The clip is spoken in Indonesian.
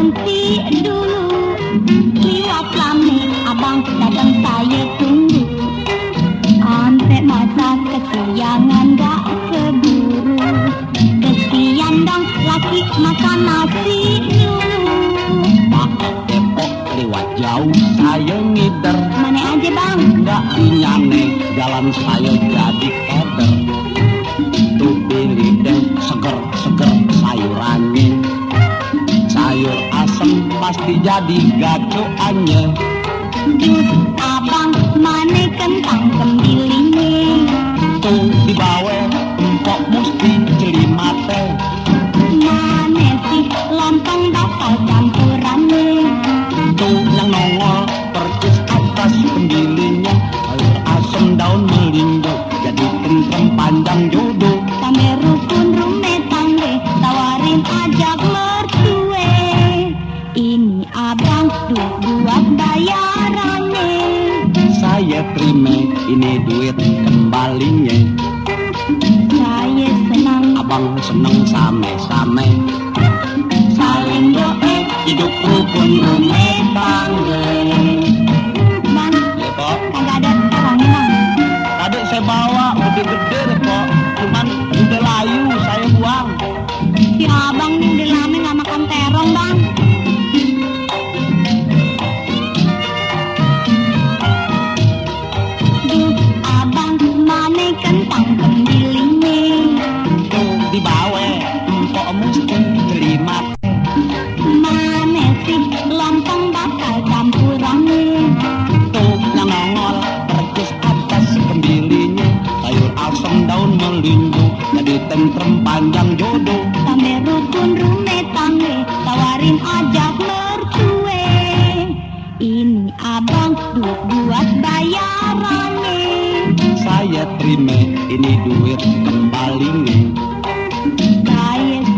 nanti dulu. Liwat lame abang datang saya tunggu. Sampai masa kesiangan gak keburu. Kesian dong laki makan nasi dulu. Lewat jauh saya ngider. Mana aja bang? Nggak nyane jalan saya jadi jadi gacoannya Jus abang mana kentang kembilingnya Tuh dibawa empok mesti jeli mate. Mana sih lontong bakal campurannya. Tuh buat bayarannya. Saya terima ini duit kembalinya. Saya senang. Abang seneng same-same. Saling doa. Hidup rukun rumah abang duit buat bayarannya saya terima ini duit kembalinya Kain